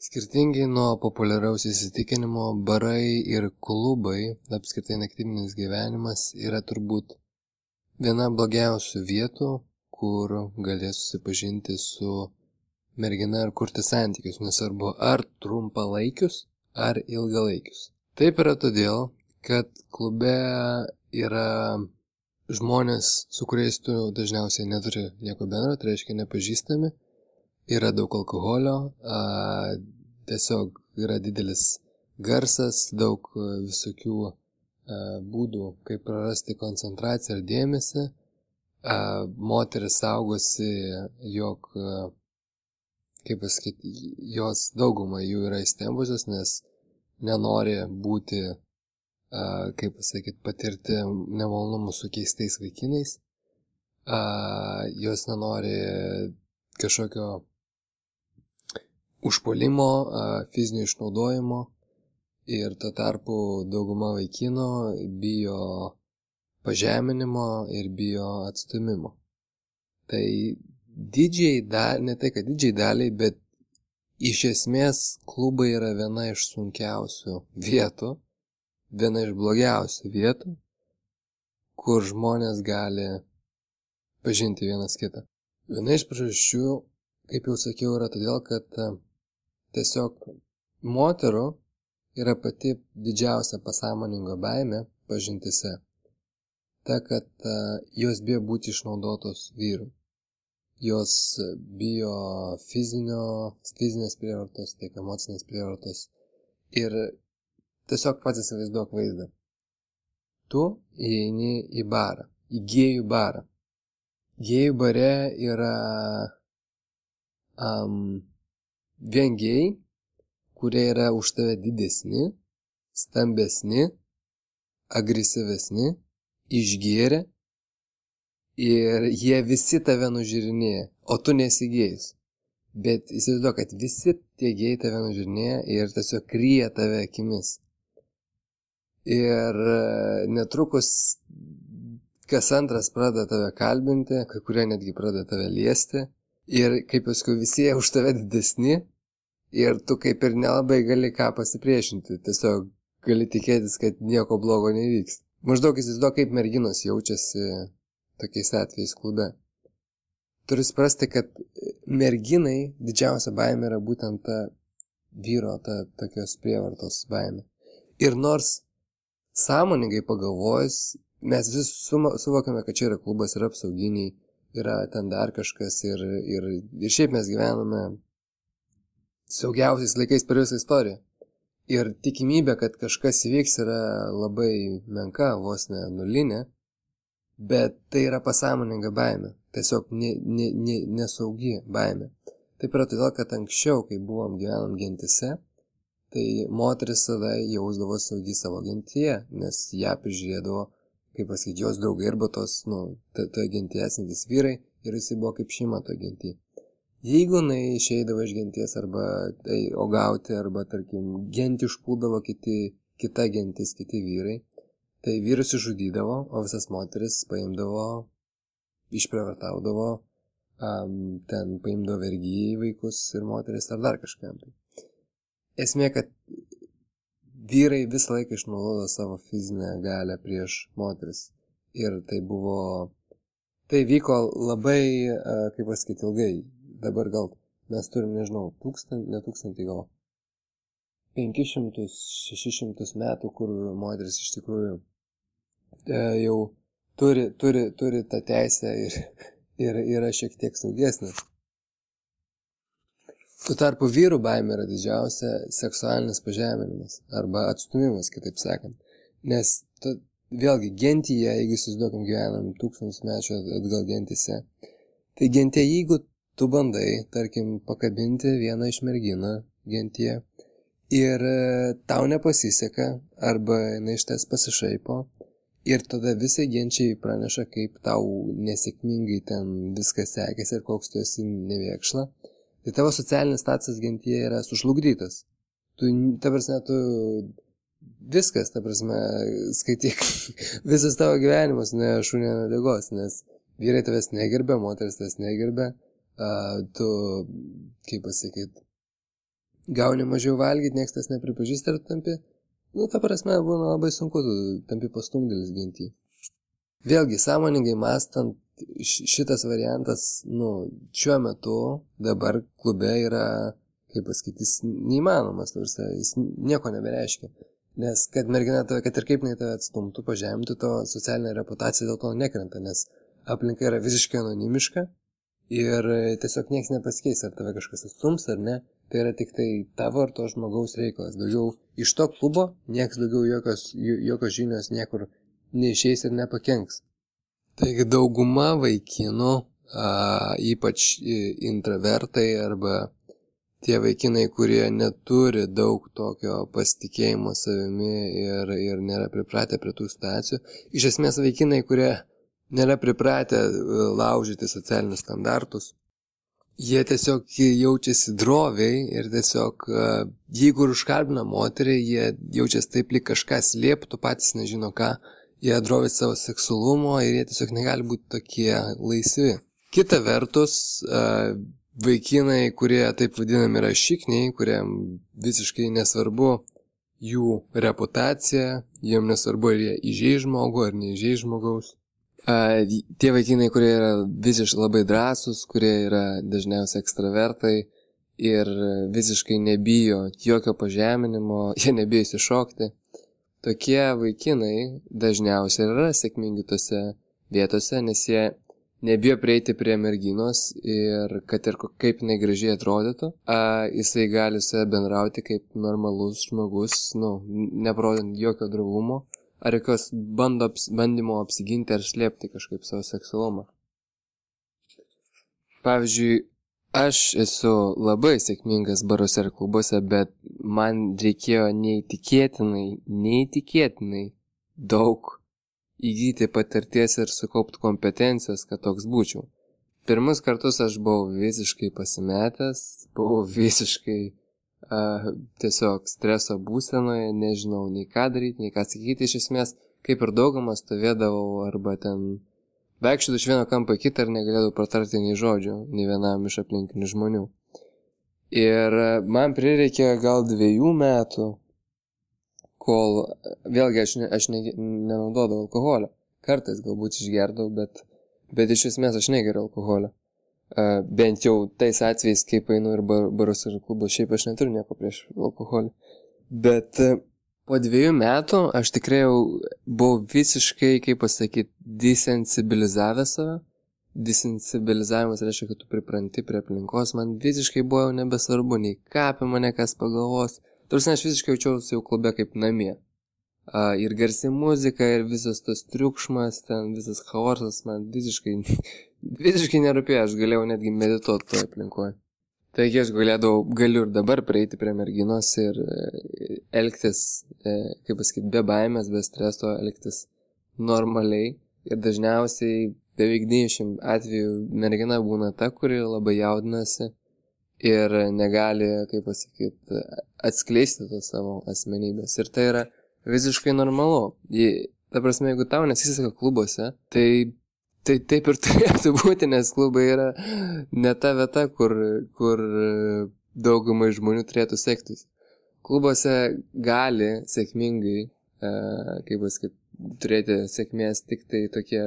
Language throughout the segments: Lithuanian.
Skirtingai nuo populiaraus įsitikinimo, barai ir klubai, apskritai naktinis gyvenimas, yra turbūt viena blogiausių vietų, kur galės susipažinti su mergina ir kurti santykius, nesvarbu ar trumpalaikius, ar ilgalaikius. Taip yra todėl, kad klube yra žmonės, su kuriais tu dažniausiai neturi nieko bendro, tai reiškia nepažįstami yra daug alkoholio, a, tiesiog yra didelis garsas, daug visokių a, būdų, kaip prarasti koncentraciją ir dėmesį. A, moteris saugosi, jog, a, kaip pasakyti, jos dauguma jų yra įstembusios, nes nenori būti, a, kaip pasakyti, patirti nemalonumų su keistais vaikinais. A, jos nenori kažkokio užpuolimo, fizinio išnaudojimo ir tuo tarpu dauguma vaikino bijo pažeminimo ir bijo atstumimo. Tai didžiai daliai, ne tai kad didžiai daliai, bet iš esmės klubai yra viena iš sunkiausių vietų, viena iš blogiausių vietų, kur žmonės gali pažinti vienas kitą. Viena iš priežasčių, kaip jau sakiau, yra todėl, kad Tiesiog moterų yra pati didžiausia pasąmoningo baime pažintise. Ta, kad uh, jos bijo būti išnaudotos vyrų. Jos bijo fizinio, fizinės prievartos, tiek emocinės prievartos. Ir tiesiog pats įsivaizduok vaizdą. Tu įeini į barą, į gėjų barą. Gėjų bare yra um, vengiai, kurie yra už tave didesni, stambesni, agresyvesni, išgėrę ir jie visi tave nužiūrinėja, o tu nesigėjus. Bet įsivaizduok, kad visi tie gėjai tave nužiūrinėja ir tiesiog kryja tave akimis. Ir e, netrukus kas antras pradeda tave kalbinti, kai kurie netgi pradeda tave liesti. Ir kaip paskui visi jie už tave didesni ir tu kaip ir nelabai gali ką pasipriešinti, tiesiog gali tikėtis, kad nieko blogo nevyks. Maždaug įsivaizduok, kaip merginos jaučiasi tokiais atvejais klube. Turiu suprasti, kad merginai didžiausia baimė yra būtent ta vyro, ta tokios prievartos baimė. Ir nors sąmoningai pagalvojus, mes vis suvokame, kad čia yra klubas, yra apsauginiai, yra ten dar kažkas ir, ir, ir šiaip mes gyvename saugiausiais laikais per visą istoriją. Ir tikimybė, kad kažkas įvyks yra labai menka, vos ne nulinė, bet tai yra pasąmoninga baime, tiesiog ne, ne, ne, nesaugi baime. Taip yra todėl, kad anksčiau, kai buvom gyvenam gentise, tai moteris save jausdavo saugi savo gentyje, nes ją prižiūrėdavo kaip pasakyti, jos draugai arba tos, nu, toje gentyje esantis vyrai ir jisai buvo kaip šeima toje gentyje. Jeigu jinai išeidavo iš genties arba tai, ogauti, arba, tarkim, gentį užpuldavo kiti, kita gentis, kiti vyrai, tai vyrus išžudydavo, o visas moteris paimdavo, išprievartaudavo, um, ten paimdavo vergyjai vaikus ir moteris ar dar kažkam. Tai. Esmė, kad vyrai visą laiką išnaudojo savo fizinę galę prieš moteris. Ir tai buvo, tai vyko labai, kaip pasakyti, ilgai. Dabar gal mes turim, nežinau, tūkstantį, ne tūkstantį gal, 500-600 metų, kur moteris iš tikrųjų e, jau turi, turi, turi tą teisę ir, ir yra šiek tiek saugesnis. Tuo tarpu vyrų baimė yra didžiausia seksualinis pažeminimas arba atstumimas, kitaip sakant. Nes tu, vėlgi gentyje, jeigu įsivaizduokim gyvenam tūkstančius mečių atgal gentise, tai gentyje, jeigu tu bandai, tarkim, pakabinti vieną iš merginą gentyje ir e, tau nepasiseka arba jinai iš tes pasišaipo ir tada visai genčiai praneša, kaip tau nesėkmingai ten viskas sekėsi ir koks tu esi nevėkšla, tai tavo socialinis statusas gentyje yra sužlugdytas. Tu, ta prasme, tu viskas, ta prasme, skaityk, visas tavo gyvenimas ne šunė nedegos, nes vyrai tavęs negerbė, moteris tavęs negerbė, uh, tu, kaip pasakyti, gauni mažiau valgyti, niekas tas nepripažįsta ir tampi, nu, ta prasme, būna labai sunku, tu tampi pastumdėlis ginti. Vėlgi, sąmoningai mastant, šitas variantas, nu, šiuo metu dabar klube yra, kaip pasakyti, jis neįmanomas, nors jis nieko nebereiškia. Nes kad mergina tave, kad ir kaip jinai tave atstumtų, pažemtų, to socialinė reputacija dėl to nekrenta, nes aplinka yra visiškai anonimiška ir tiesiog niekas nepasikeis, ar tave kažkas atstums ar ne. Tai yra tik tai tavo ar to žmogaus reikalas. Daugiau iš to klubo niekas daugiau jokios, jokios žinios niekur neišeis ir nepakenks. Taigi dauguma vaikinų, a, ypač intravertai arba tie vaikinai, kurie neturi daug tokio pasitikėjimo savimi ir, ir nėra pripratę prie tų situacijų, iš esmės vaikinai, kurie nėra pripratę e, laužyti socialinius standartus, jie tiesiog jaučiasi droviai ir tiesiog, e, jeigu ir užkalbina moterį, jie jaučiasi taip, lyg kažką slėptų, patys nežino ką, jie droviai savo seksualumo ir jie tiesiog negali būti tokie laisvi. Kita vertus, e, vaikinai, kurie taip vadinami yra šikniai, kuriem visiškai nesvarbu jų reputacija, jiem nesvarbu, ar jie įžeis žmogų ar neįžeis žmogaus. A, tie vaikinai, kurie yra visiškai labai drąsūs, kurie yra dažniausiai ekstravertai ir visiškai nebijo jokio pažeminimo, jie nebijo įsišokti. Tokie vaikinai dažniausiai yra sėkmingi tose vietose, nes jie nebijo prieiti prie merginos ir kad ir kaip jinai gražiai atrodytų, a, jisai gali su ja bendrauti kaip normalus žmogus, nu, neprodant jokio drovumo ar jokios bando, bandymo apsiginti ar slėpti kažkaip savo seksualumą. Pavyzdžiui, aš esu labai sėkmingas baruose ir klubuose, bet man reikėjo neįtikėtinai, neįtikėtinai daug įgyti patirties ir sukaupti kompetencijos, kad toks būčiau. Pirmus kartus aš buvau visiškai pasimetęs, buvau visiškai a, tiesiog streso būsenoje, nežinau nei ką daryti, nei ką sakyti, iš esmės, kaip ir daugumas stovėdavau arba ten vaikščiodavau iš vieno kampo į kitą ir negalėdavau pratarti nei žodžio, nei vienam iš aplinkinių žmonių. Ir man prireikė gal dviejų metų, kol, vėlgi aš, ne, aš ne, nenaudodavau alkoholio. Kartais galbūt išgerdavau, bet, bet iš esmės aš negeriu alkoholio. Uh, bent jau tais atvejais, kai einu ir bar, barus ir klubus, šiaip aš neturiu nieko prieš alkoholį. Bet uh, po dviejų metų aš tikrai jau buvau visiškai, kaip pasakyti, desensibilizavęs save. Desensibilizavimas reiškia, kad tu pripranti prie aplinkos, man visiškai buvo jau nebesvarbu, nei ką apie mane kas pagalvos. Tarsi aš visiškai jaučiausi jau klube kaip namie. Uh, ir garsi muzika, ir visas tas triukšmas, ten visas chaosas man visiškai visiškai nerūpėjo, aš galėjau netgi medituoti toje aplinkoje. Taigi aš galėdavau, galiu ir dabar prieiti prie merginos ir e, elgtis, e, kaip pasakyti, be baimės, be streso, elgtis normaliai. Ir dažniausiai beveik 90 atvejų mergina būna ta, kuri labai jaudinasi ir negali, kaip pasakyti, atskleisti tos savo asmenybės. Ir tai yra visiškai normalu. Ta prasme, jeigu tau nesiseka klubuose, tai Tai taip ir turėtų būti, nes klubai yra ne ta vieta, kur, kur daugumai žmonių turėtų sektis. Klubuose gali sėkmingai, e, kaip pasakyti, turėti sėkmės tik tai tokie,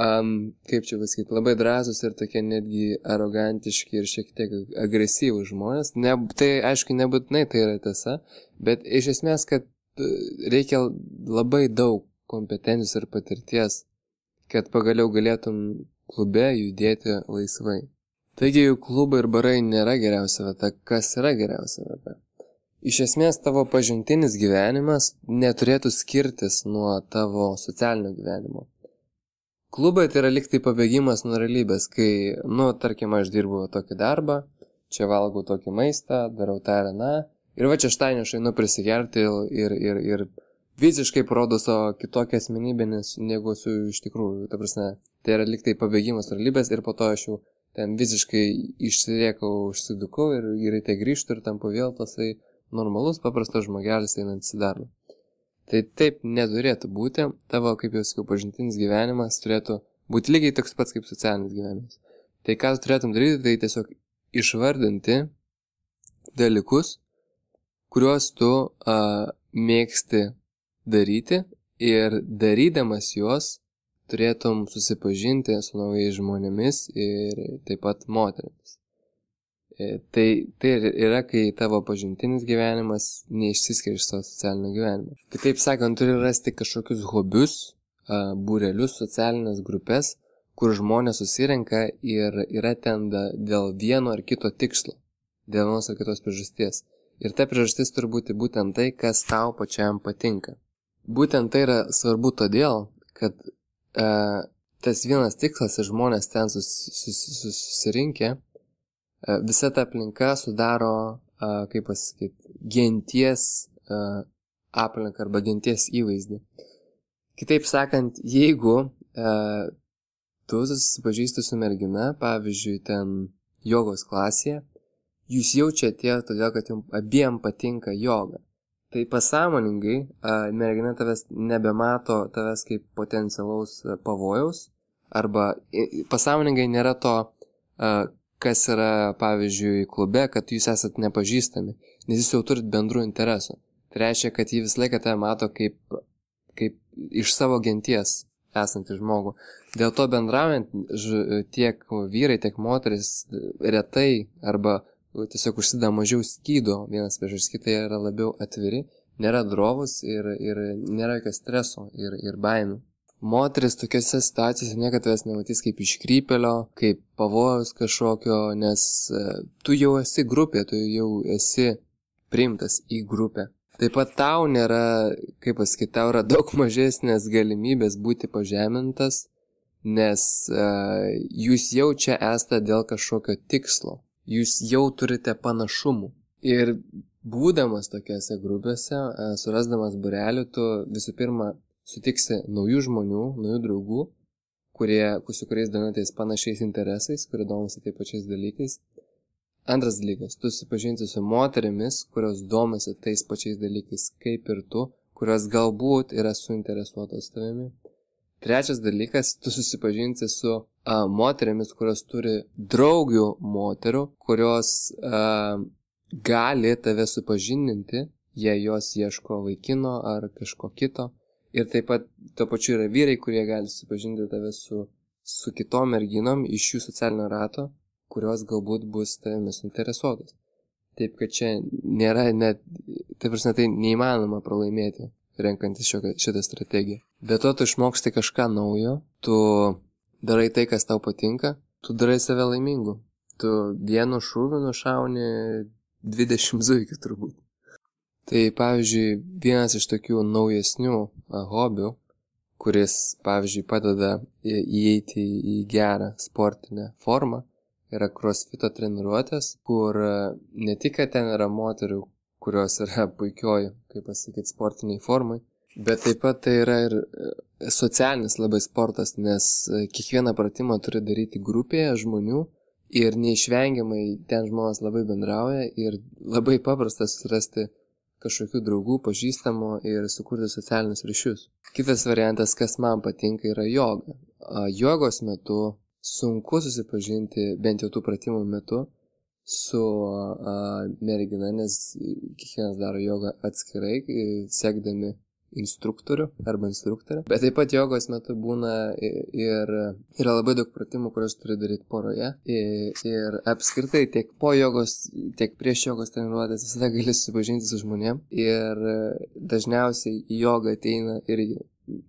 um, kaip čia pasakyti, labai drąsus ir tokie netgi arogantiški ir šiek tiek agresyvūs žmonės. Ne, tai aišku, nebūtinai tai yra tiesa, bet iš esmės, kad reikia labai daug kompetencijos ir patirties kad pagaliau galėtum klube judėti laisvai. Taigi jų klubai ir barai nėra geriausia vieta, kas yra geriausia vieta. Iš esmės tavo pažintinis gyvenimas neturėtų skirtis nuo tavo socialinio gyvenimo. Klubai tai yra liktai pabėgimas nuo realybės, kai, nu, tarkim, aš dirbu tokį darbą, čia valgau tokį maistą, darau tą ir aną, ir va čia štainį aš einu prisigerti ir, ir, ir visiškai parodo savo kitokią asmenybę, negu esu iš tikrųjų. Ta prasme, tai yra liktai pabėgimas realybės ir po to aš jau ten visiškai išsiriekau, užsidukau ir greitai grįžtu ir tampu vėl tasai normalus, paprastas žmogelis einantis į darbą. Tai taip neturėtų būti, tavo, kaip jau sakiau, pažintinis gyvenimas turėtų būti lygiai toks pats kaip socialinis gyvenimas. Tai ką tu turėtum daryti, tai tiesiog išvardinti dalykus, kuriuos tu a, mėgsti daryti ir darydamas juos turėtum susipažinti su naujais žmonėmis ir taip pat moterimis. E, tai, tai yra, kai tavo pažintinis gyvenimas neišsiskiria iš savo socialinio gyvenimo. Kitaip sakant, turi rasti kažkokius hobius, būrelius, socialinės grupės, kur žmonės susirenka ir yra ten dėl vieno ar kito tikslo, dėl vienos ar kitos priežasties. Ir ta priežastis turi būti būtent tai, kas tau pačiam patinka. Būtent tai yra svarbu todėl, kad e, tas vienas tikslas ir žmonės ten sus, sus, sus, susirinkę, e, visa ta aplinka sudaro, e, kaip pasakyti, genties e, aplinką arba genties įvaizdį. Kitaip sakant, jeigu e, tu susipažįsti su mergina, pavyzdžiui, ten jogos klasėje, jūs jaučiate todėl, kad jums abiem patinka joga tai pasąmoningai mergina tavęs nebemato tavęs kaip potencialaus pavojaus arba pasąmoningai nėra to, kas yra, pavyzdžiui, klube, kad jūs esat nepažįstami, nes jūs jau turit bendrų interesų. Tai reiškia, kad jį visą laiką tave mato kaip, kaip iš savo genties esantį žmogų. Dėl to bendraujant tiek vyrai, tiek moteris retai arba tiesiog užsideda mažiau skydų vienas prieš kitą, jie yra labiau atviri, nėra drovus ir, ir nėra jokio streso ir, ir baimių. Moteris tokiuose situacijose niekada tavęs nematys kaip iškrypelio, kaip pavojus kažkokio, nes e, tu jau esi grupė, tu jau esi priimtas į grupę. Taip pat tau nėra, kaip pasakyti, tau yra daug mažesnės galimybės būti pažemintas, nes uh, jūs jau čia esate dėl kažkokio tikslo jūs jau turite panašumų. Ir būdamas tokiose grupėse, e, surasdamas burelių, tu visų pirma sutiksi naujų žmonių, naujų draugų, kurie, su kuriais domitės panašiais interesais, kurie domisi taip pačiais dalykais. Antras dalykas, tu susipažinsi su moterimis, kurios domisi tais pačiais dalykais kaip ir tu, kurios galbūt yra suinteresuotos tavimi. Trečias dalykas, tu susipažinsi su a, moteriamis, kurios turi draugių moterų, kurios a, gali tave supažindinti, jei jos ieško vaikino ar kažko kito. Ir taip pat tuo pačiu yra vyrai, kurie gali supažinti tave su, su kitom merginom iš jų socialinio rato, kurios galbūt bus tavimi suinteresuotos. Taip kad čia nėra net, taip prasme, tai neįmanoma pralaimėti renkantis šiokią, šitą strategiją. Be to, tu išmoksti kažką naujo, tu darai tai, kas tau patinka, tu darai save laimingu. Tu vienu šūviu nušauni 20 zuikių turbūt. Tai pavyzdžiui, vienas iš tokių naujesnių hobių, kuris, pavyzdžiui, padeda įeiti į gerą sportinę formą, yra crossfito treniruotės, kur ne tik, ten yra moterių, kurios yra puikioj, kaip pasakyti, sportiniai formai. Bet taip pat tai yra ir e, socialinis labai sportas, nes e, kiekvieną pratimą turi daryti grupėje žmonių ir neišvengiamai ten žmonės labai bendrauja ir labai paprasta surasti kažkokių draugų, pažįstamų ir sukurti socialinius ryšius. Kitas variantas, kas man patinka, yra joga. Jogos metu sunku susipažinti, bent jau tų pratimų metu, su mergina, nes kiekvienas daro jogą atskirai, sekdami instruktorių arba instruktorę. Bet taip pat jogos metu būna ir yra labai daug pratimų, kuriuos turi daryti poroje. Ir, ir apskritai tiek po jogos, tiek prieš jogos treniruotės visada gali susipažinti su žmonėm. Ir dažniausiai į jogą ateina irgi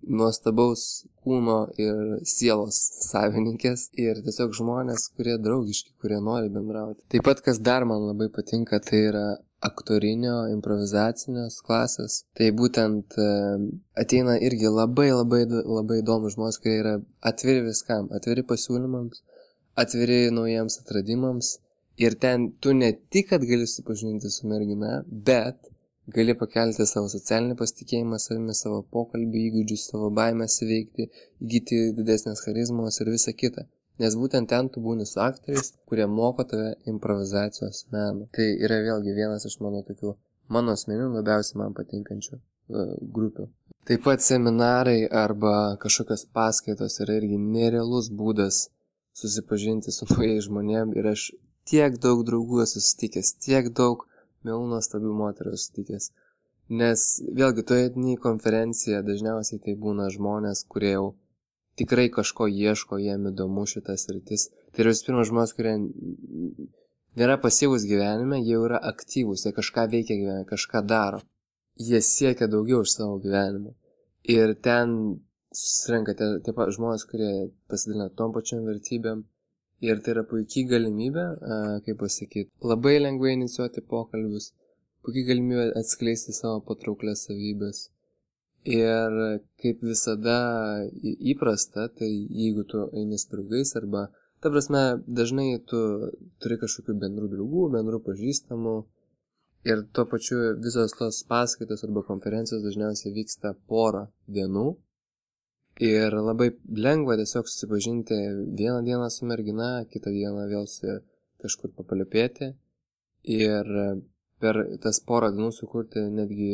nuostabaus kūno ir sielos savininkės ir tiesiog žmonės, kurie draugiški, kurie nori bendrauti. Taip pat, kas dar man labai patinka, tai yra aktorinio, improvizacinės klasės. Tai būtent e, ateina irgi labai labai labai įdomus žmonės, kurie yra atviri viskam, atviri pasiūlymams, atviri naujiems atradimams. Ir ten tu ne tik, kad gali susipažinti su mergina, bet gali pakelti savo socialinį pasitikėjimą savimi, savo pokalbį įgūdžius, savo baimės įveikti, įgyti didesnės charizmos ir visa kita. Nes būtent ten tu būni su aktoriais, kurie moko tave improvizacijos meno. Tai yra vėlgi vienas iš mano tokių, mano asmeninių labiausiai man patinkančių uh, grupių. Taip pat seminarai arba kažkokios paskaitos yra irgi nerealus būdas susipažinti su naujais žmonėm ir aš tiek daug draugų esu susitikęs, tiek daug mielų nuostabių moterų sutikęs. Nes vėlgi toje etninėje konferencijoje dažniausiai tai būna žmonės, kurie jau tikrai kažko ieško, jiem įdomu šitas rytis. Tai yra visų pirma žmonės, kurie nėra pasyvus gyvenime, jie yra aktyvūs, jie kažką veikia gyvenime, kažką daro. Jie siekia daugiau iš savo gyvenimo. Ir ten susirenka tie, tie žmonės, kurie pasidalina tom pačiom vertybėm. Ir tai yra puikiai galimybė, kaip pasakyti, labai lengvai inicijuoti pokalbius puikiai galimybė atskleisti savo patrauklės savybės. Ir kaip visada įprasta, tai jeigu tu eini su draugais arba, ta prasme, dažnai tu turi kažkokių bendrų draugų, bendrų pažįstamų ir tuo pačiu visos tos paskaitos arba konferencijos dažniausiai vyksta porą dienų. Ir labai lengva tiesiog susipažinti vieną dieną su mergina, kitą dieną vėl su kažkur papaliupėti. Ir per tas porą dienų sukurti netgi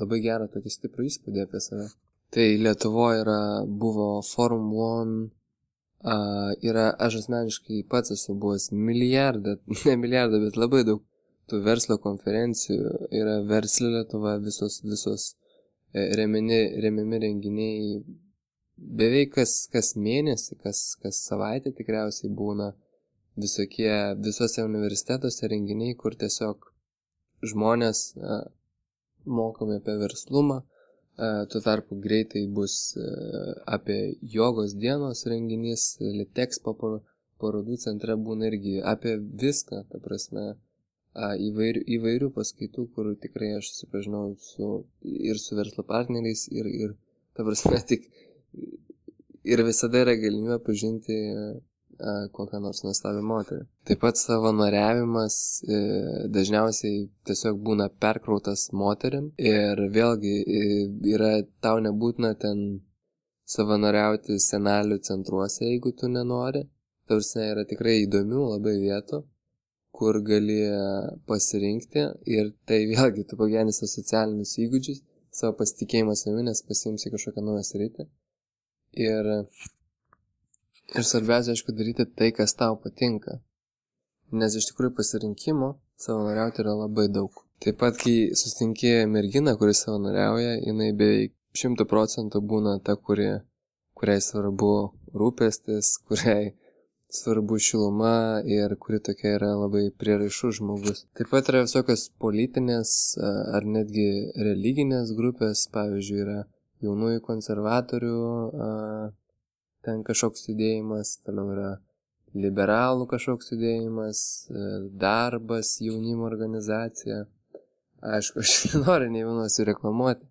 labai gerą tokį stiprų įspūdį apie save. Tai Lietuvoje yra, buvo Forum One, uh, yra, aš asmeniškai pats esu buvęs milijardą, ne milijardą, bet labai daug tų verslo konferencijų, yra versli Lietuva, visos, visos e, remiami, remiami renginiai beveik kas, kas mėnesį, kas, kas savaitę tikriausiai būna visokie, visose universitetuose renginiai, kur tiesiog žmonės e, mokomi apie verslumą, e, tuo tarpu greitai bus e, apie jogos dienos renginys, Litexpo parodų centre būna irgi apie viską, ta prasme, įvairių, įvairių paskaitų, kur tikrai aš susipažinau su, ir su verslo partneriais, ir, ir ta prasme, tik ir visada yra galimybė pažinti kokią nors nuostabią moterį. Taip pat savanoriavimas e, dažniausiai tiesiog būna perkrautas moterim ir vėlgi e, yra tau nebūtina ten savanoriauti senelių centruose, jeigu tu nenori. Tarsi yra tikrai įdomių labai vietų, kur gali pasirinkti ir tai vėlgi tu pagerinsi socialinius įgūdžius, savo pasitikėjimą savimi, nes pasimsi kažkokią naują sritį. Ir Ir svarbiausia, aišku, daryti tai, kas tau patinka. Nes iš tikrųjų pasirinkimo savanoriauti yra labai daug. Taip pat, kai susitinki merginą, kuris savanoriauja, jinai beveik šimtų procentų būna ta, kuri, kuriai svarbu rūpestis, kuriai svarbu šiluma ir kuri tokia yra labai prieraišų žmogus. Taip pat yra visokios politinės ar netgi religinės grupės, pavyzdžiui, yra jaunųjų konservatorių ten kažkoks judėjimas, toliau yra liberalų kažkoks judėjimas, e, darbas, jaunimo organizacija. Aišku, aš nenoriu nei vienos jų reklamuoti,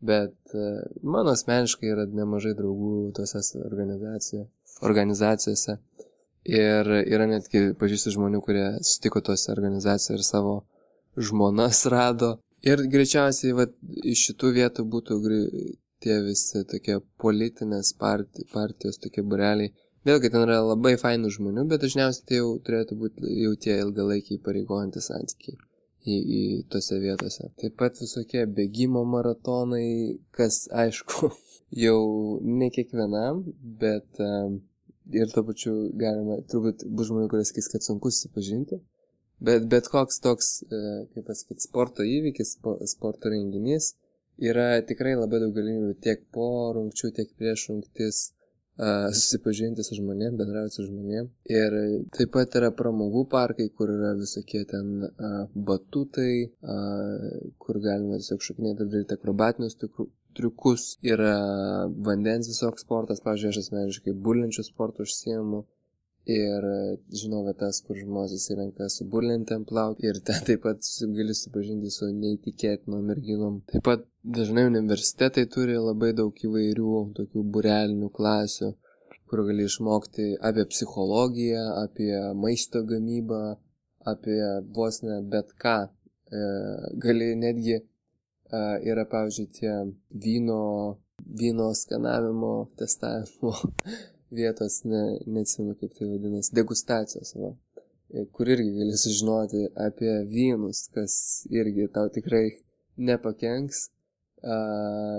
bet e, mano asmeniškai yra nemažai draugų tose organizacijose. Ir yra netgi pažįstų žmonių, kurie sutiko tose organizacijose ir savo žmonas rado. Ir greičiausiai vat, iš šitų vietų būtų tie visi tokie politinės partijos, partijos tokie bureliai. Vėlgi ten yra labai fainų žmonių, bet dažniausiai tai jau turėtų būti jau tie ilgalaikiai pareigojantis santykiai į, į tose vietose. Taip pat visokie bėgimo maratonai, kas aišku, jau ne kiekvienam, bet um, ir to pačiu galima, turbūt bus žmonių, kurie sakys, kad sunku susipažinti. Bet bet koks toks, e, kaip pasakyti, sporto įvykis, sporto renginys, yra tikrai labai daug galimybių tiek po rungčių, tiek prieš rungtis susipažinti su žmonėm, bendrauti su žmonėm. Ir taip pat yra pramogų parkai, kur yra visokie ten uh, batutai, uh, kur galima tiesiog šokinėti ir daryti akrobatinius triukus. Yra vandens visoks sportas, pavyzdžiui, aš asmeniškai būlinčių sportų užsiemu. Ir žinau vietas, kur žmonės įsirenka su burlentėm plaukti ir ten taip pat gali susipažinti su neįtikėtinom merginom. Taip pat dažnai universitetai turi labai daug įvairių tokių burelinių klasių, kur gali išmokti apie psichologiją, apie maisto gamybą, apie vos ne bet ką. E, gali netgi, e, yra pavyzdžiui tie vyno, vyno skanavimo, testavimo vietos, ne, neatsimenu kaip tai vadinasi, degustacijos, va, e, kur irgi gali sužinoti apie vynus, kas irgi tau tikrai nepakenks, a,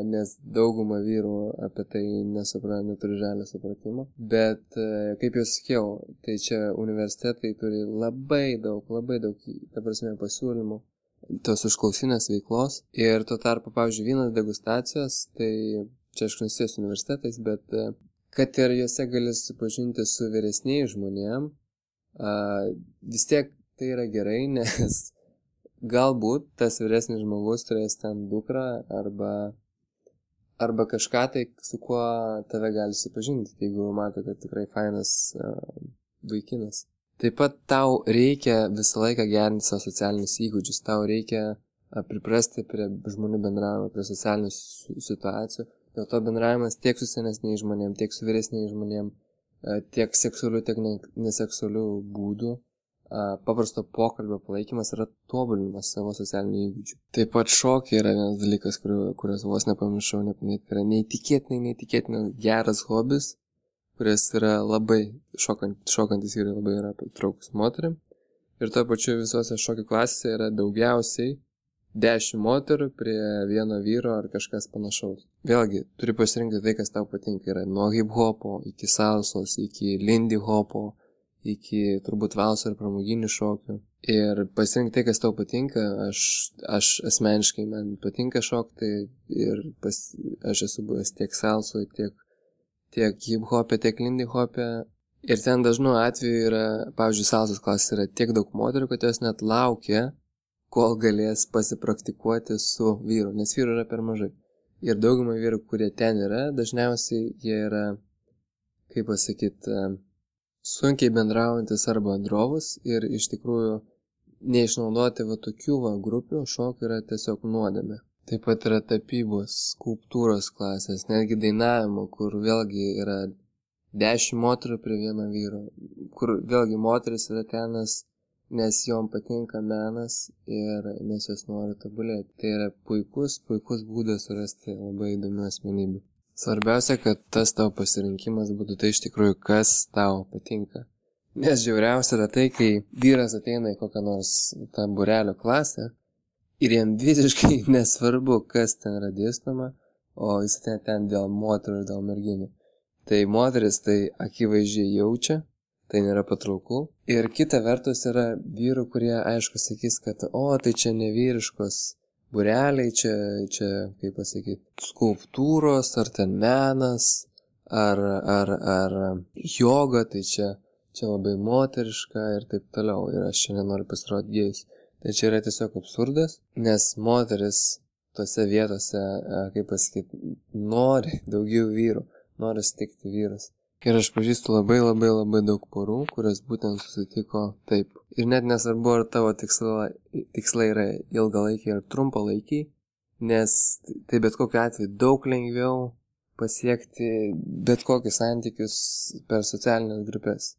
nes dauguma vyrų apie tai nesupranta, neturi žalio supratimo. Bet, a, e, kaip jau sakiau, tai čia universitetai turi labai daug, labai daug, ta prasme, pasiūlymų tos užklausinės veiklos. Ir tuo tarpu, pavyzdžiui, vyno degustacijos, tai čia aš nusės universitetais, bet e, kad ir juose gali susipažinti su vyresniais žmonėm, vis tiek tai yra gerai, nes galbūt tas vyresnis žmogus turės ten dukrą arba, arba kažką tai, su kuo tave gali susipažinti, jeigu mato, kad tikrai fainas vaikinas. Taip pat tau reikia visą laiką gerinti savo socialinius įgūdžius, tau reikia priprasti prie žmonių bendravimo, prie socialinių situacijų. Dėl to bendravimas tiek su senesniais žmonėm, tiek su vyresniais žmonėm, uh, tiek seksualių, tiek neseksualių būdų paprasto pokalbio palaikymas yra tobulinimas savo socialinių įgūdžių. Taip pat šokiai yra vienas dalykas, kuriuos vos nepamiršau, nepaminėti. Yra neįtikėtinai, neįtikėtinai geras hobis, kuris yra labai šokant, šokantis ir labai yra patraukus moterim. Ir to pačiu visose šokių klasėse yra daugiausiai 10 moterų prie vieno vyro ar kažkas panašaus. Vėlgi, turi pasirinkti tai, kas tau patinka. Yra nuo hip hopo iki salsos, iki lindy hopo, iki turbūt valso ir pramoginių šokių. Ir pasirinkti tai, kas tau patinka, aš, aš asmeniškai man patinka šokti ir pas, aš esu buvęs tiek salsoje, tiek, tiek hip hopė, tiek lindy hopė. Ir ten dažnu atveju yra, pavyzdžiui, salsos klasė yra tiek daug moterų, kad jos net laukia, kol galės pasipraktikuoti su vyru, nes vyrų yra per mažai. Ir dauguma vyrų, kurie ten yra, dažniausiai jie yra, kaip pasakyti, sunkiai bendraujantis arba drovus ir iš tikrųjų neišnaudoti va tokių va grupių šokių yra tiesiog nuodėmė. Taip pat yra tapybos, skulptūros klasės, netgi dainavimo, kur vėlgi yra dešimt moterų prie vieno vyro, kur vėlgi moteris yra tenas, nes jom patinka menas ir nes jos nori tobulėti. Tai yra puikus, puikus būdas surasti labai įdomių asmenybių. Svarbiausia, kad tas tavo pasirinkimas būtų tai iš tikrųjų, kas tau patinka. Nes žiauriausia yra tai, kai vyras ateina į kokią nors tą burelio klasę ir jam visiškai nesvarbu, kas ten yra dėstoma, o jis ateina ten dėl moterų ir dėl merginų. Tai moteris tai akivaizdžiai jaučia, tai nėra patrauklu. Ir kita vertus yra vyrų, kurie aišku sakys, kad o, tai čia nevyriškos bureliai, čia, čia, kaip pasakyti, skulptūros, ar ten menas, ar, ar, ar joga, tai čia, čia labai moteriška ir taip toliau. Ir aš čia nenoriu pasirodyti gėjus. Tai čia yra tiesiog absurdas, nes moteris tose vietose, kaip pasakyti, nori daugiau vyrų, nori sutikti vyrus. Ir aš pažįstu labai labai labai daug porų, kurios būtent susitiko taip. Ir net nesvarbu, ar tavo tikslai, tikslai yra ilgalaikiai ar trumpalaikiai, nes tai bet kokiu atveju daug lengviau pasiekti bet kokius santykius per socialinės grupės.